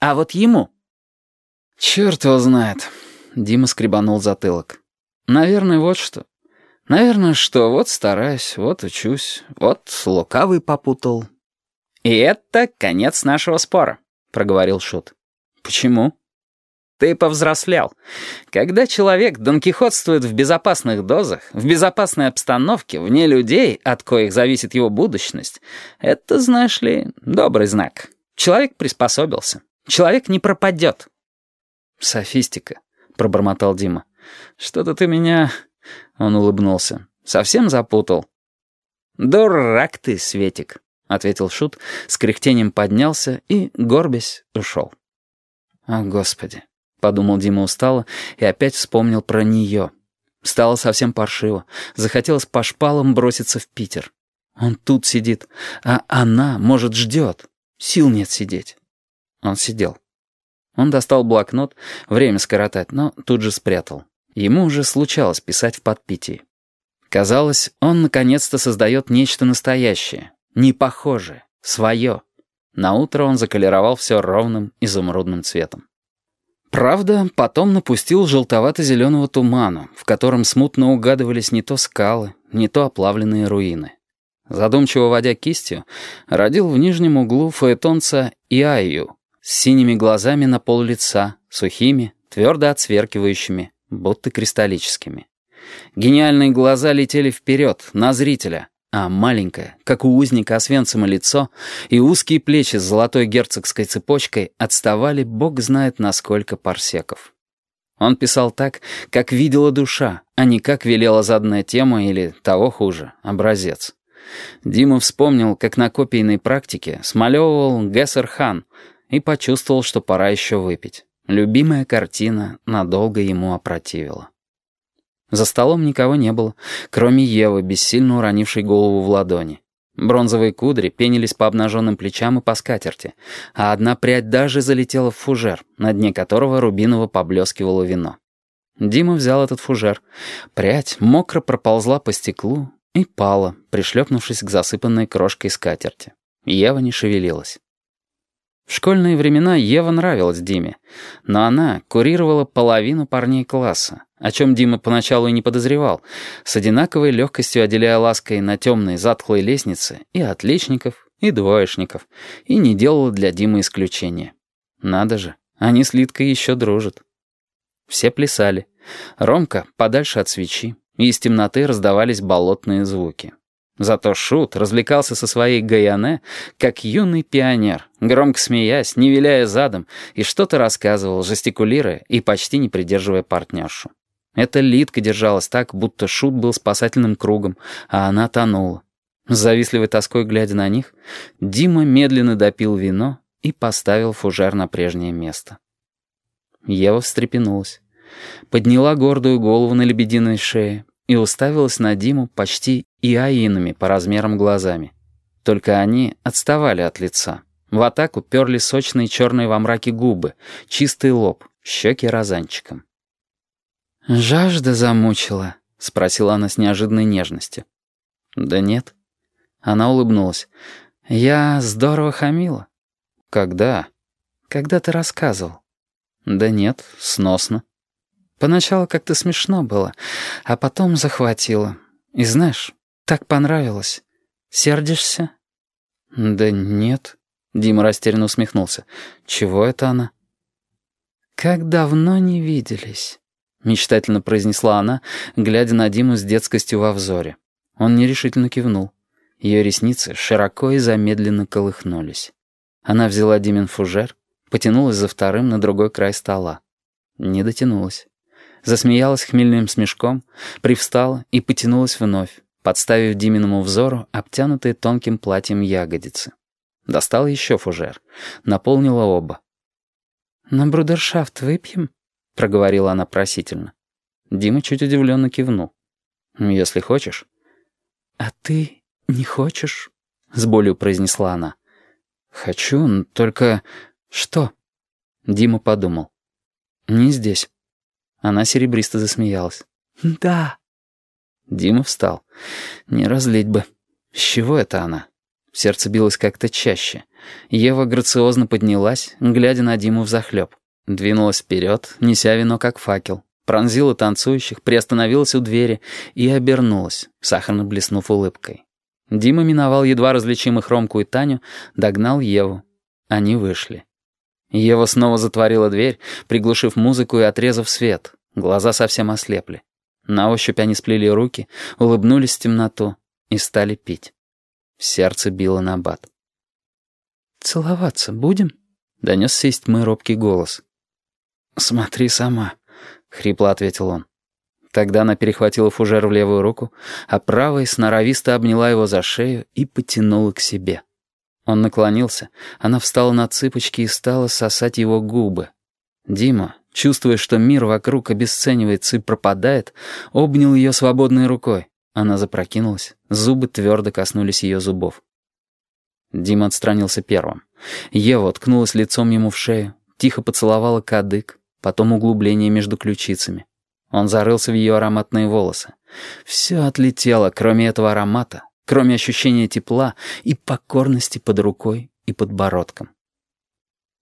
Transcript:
А вот ему...» «Черт его знает», — Дима скребанул затылок. «Наверное, вот что. Наверное, что вот стараюсь, вот учусь, вот лукавый попутал». «И это конец нашего спора», — проговорил Шут. «Почему?» Ты повзрослел. Когда человек донкихотствует в безопасных дозах, в безопасной обстановке, вне людей, от коих зависит его будущность, это, знаешь ли, добрый знак. Человек приспособился. Человек не пропадет. «Софистика», — пробормотал Дима. «Что-то ты меня...» — он улыбнулся. «Совсем запутал». «Дурак ты, Светик», — ответил Шут, с кряхтением поднялся и, горбясь, ушел. «О, Господи!» — подумал Дима устало и опять вспомнил про нее. Стало совсем паршиво. Захотелось по шпалам броситься в Питер. Он тут сидит, а она, может, ждет. Сил нет сидеть. Он сидел. Он достал блокнот, время скоротать, но тут же спрятал. Ему уже случалось писать в подпитии. Казалось, он наконец-то создает нечто настоящее, не похожее, свое. Наутро он заколеровал все ровным изумрудным цветом. Правда, потом напустил желтовато-зеленого туману, в котором смутно угадывались не то скалы, не то оплавленные руины. Задумчиво водя кистью, родил в нижнем углу фаэтонца Иаю с синими глазами на пол лица, сухими, твердо отсверкивающими, будто кристаллическими. Гениальные глаза летели вперед, на зрителя, а маленькое, как у узника Освенцима лицо, и узкие плечи с золотой герцогской цепочкой отставали бог знает на сколько парсеков. Он писал так, как видела душа, а не как велела заданная тема или, того хуже, образец. Дима вспомнил, как на копийной практике смалевывал Гессер Хан и почувствовал, что пора еще выпить. Любимая картина надолго ему опротивила. За столом никого не было, кроме Евы, бессильно уронившей голову в ладони. Бронзовые кудри пенились по обнаженным плечам и по скатерти, а одна прядь даже залетела в фужер, на дне которого рубиново поблескивало вино. Дима взял этот фужер. Прядь мокро проползла по стеклу и пала, пришлепнувшись к засыпанной крошкой скатерти. Ева не шевелилась. В школьные времена Ева нравилась Диме, но она курировала половину парней класса, о чем Дима поначалу и не подозревал, с одинаковой легкостью отделяя лаской на темной затхлой лестнице и отличников, и двоечников, и не делала для Димы исключения. Надо же, они с Литкой еще дружат. Все плясали. Ромка подальше от свечи, и из темноты раздавались болотные звуки. Зато Шут развлекался со своей Гаяне, как юный пионер, громко смеясь, не виляя задом, и что-то рассказывал, жестикулируя и почти не придерживая партнершу. Эта Литка держалась так, будто Шут был спасательным кругом, а она тонула. С завистливой тоской глядя на них, Дима медленно допил вино и поставил фужер на прежнее место. Ева встрепенулась. Подняла гордую голову на лебединой шее, и уставилась на Диму почти и аинами по размерам глазами. Только они отставали от лица. В атаку перли сочные черные во мраке губы, чистый лоб, щеки розанчиком. «Жажда замучила?» — спросила она с неожиданной нежностью. «Да нет». Она улыбнулась. «Я здорово хамила». «Когда?» «Когда ты рассказывал». «Да нет, сносно». Поначалу как-то смешно было, а потом захватило. И знаешь, так понравилось. Сердишься?» «Да нет», — Дима растерянно усмехнулся. «Чего это она?» «Как давно не виделись», — мечтательно произнесла она, глядя на Диму с детскостью во взоре. Он нерешительно кивнул. Ее ресницы широко и замедленно колыхнулись. Она взяла Димин фужер, потянулась за вторым на другой край стола. Не дотянулась засмеялась хмельным смешком, привстала и потянулась вновь, подставив Диминому взору обтянутые тонким платьем ягодицы. Достала еще фужер, наполнила оба. «На брудершафт выпьем?» — проговорила она просительно. Дима чуть удивленно кивнул. «Если хочешь». «А ты не хочешь?» — с болью произнесла она. «Хочу, только...» «Что?» Дима подумал. «Не здесь». Она серебристо засмеялась. «Да». Дима встал. «Не разлить бы. С чего это она?» Сердце билось как-то чаще. Ева грациозно поднялась, глядя на Диму взахлеб. Двинулась вперед, неся вино как факел. Пронзила танцующих, приостановилась у двери и обернулась, сахарно блеснув улыбкой. Дима миновал едва различимых Ромку и Таню, догнал Еву. Они вышли. Ева снова затворила дверь, приглушив музыку и отрезав свет. Глаза совсем ослепли. На ощупь они сплели руки, улыбнулись в темноту и стали пить. Сердце било на бат. «Целоваться будем?» — донесся из тьмы робкий голос. «Смотри сама», — хрипло ответил он. Тогда она перехватила фужер в левую руку, а правой сноровисто обняла его за шею и потянула к себе. Он наклонился, она встала на цыпочки и стала сосать его губы. Дима, чувствуя, что мир вокруг обесценивается и пропадает, обнял ее свободной рукой. Она запрокинулась, зубы твердо коснулись ее зубов. Дима отстранился первым. Ева уткнулась лицом ему в шею, тихо поцеловала кадык, потом углубление между ключицами. Он зарылся в ее ароматные волосы. Все отлетело, кроме этого аромата, кроме ощущения тепла и покорности под рукой и подбородком.